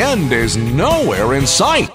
end is nowhere in sight.